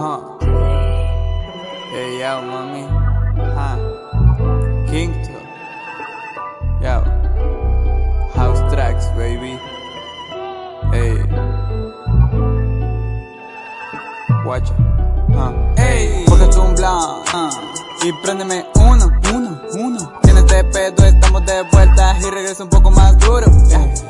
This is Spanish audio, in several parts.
Huh. Hey, yo, mami. Huh. Kington. Yo. House tracks, baby. Hey. Watcha. Huh. Hey. Cógete un blunt. Uh. Y préndeme uno, uno, uno. En este pedo estamos de vuelta y regreso un poco más duro.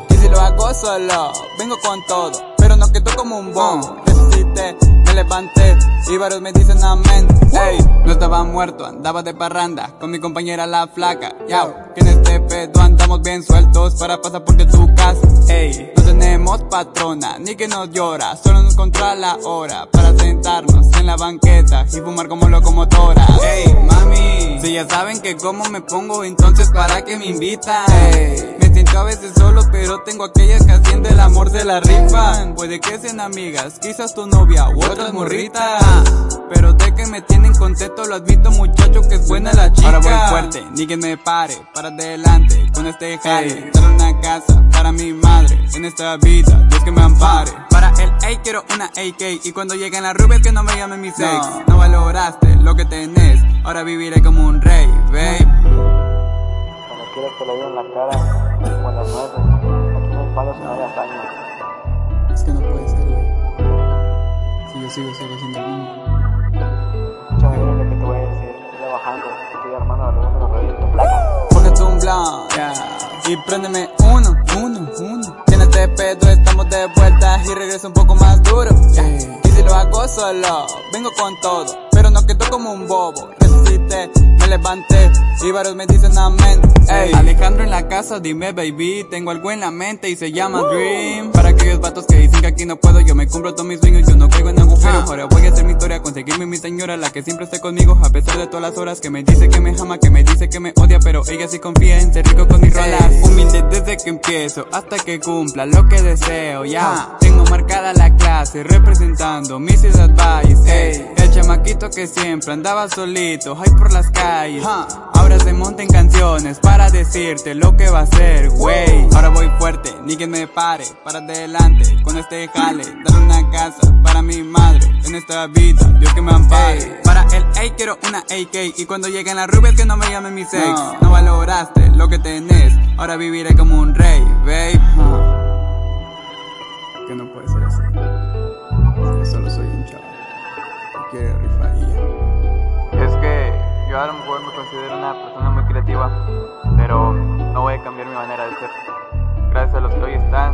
Y si lo hago solo, vengo con todo. Pero no quedo como un bombo. Resucité, me levanté y varios me dicen amén. Ey, no estaba muerto, andaba de parranda con mi compañera la flaca. Yao, que en este pedo andamos bien sueltos para pasar por tu casa. Ey, no tenemos patrona ni que nos llora, solo nos controla la hora para sentarnos en la banqueta y fumar como locomotora. Ey, mami, si ya saben que como me pongo, entonces para que me invitan. Ey, me siento a veces solo, pero tengo aquellas que haciendo el amor de la rifan. Puede que sean amigas, quizás tu novia u otras morritas. Pero de que me tienen contento, lo admito muchacho que es buena la chica. Ahora voy fuerte, ni que me pare, para adelante con este jale. Dar una casa para mi madre en esta vida, Dios que me ampare. Para el A quiero una AK y cuando lleguen las rubias que no me llamen mi sex. No. valoraste lo que tenés, ahora viviré como un rey, babe. Cuando quieres te lo digo en la cara, como las palos y no hay hazaña. Es que no puede ser, güey. Si yo sigo solo siendo el mismo. Escúchame bien lo que te voy a decir. Estoy bajando, estoy armando alrededor de los rollos de placa. Cógete un blunt, yeah. Y préndeme uno, uno, uno. En este pedo estamos de vuelta y regreso un poco más duro. Yeah. Solo, vengo con todo. Pero no quedo como un bobo. Resucité, me levanté y varios me dicen amén. Ey. Alejandro en la casa, dime baby. Tengo algo en la mente y se llama Dream. Para aquellos vatos que dicen que aquí no puedo, yo me cumplo todos mis sueños. Yo no caigo en agujeros. Ahora voy a hacer mi historia, conseguirme mi señora, la que siempre esté conmigo. A pesar de todas las horas que me dice que me ama, que me dice que me odia, pero ella sí confía en ser rico con mis rolas. Humilde desde que empiezo hasta que cumpla lo que deseo. Ya tengo marcada la clase, representando mis advice. Ey, el chamaquito que siempre andaba solito, ahí por las calles. Ahora se monta en canciones para decirte lo que va a ser, güey. Ahora voy fuerte, ni que me pare, para adelante con este jale. Dar una casa para mi madre en esta vida, Dios que me ampare. Para el A quiero una AK y cuando lleguen las rubias que no me llamen mi sex. No, no valoraste lo que tenés, ahora viviré como un rey, babe que no puede ser así. Yo solo soy un chavo que quiere rifar y ya. Es que yo a lo mejor me considero una persona muy creativa, pero no voy a cambiar mi manera de ser. Gracias a los que hoy están.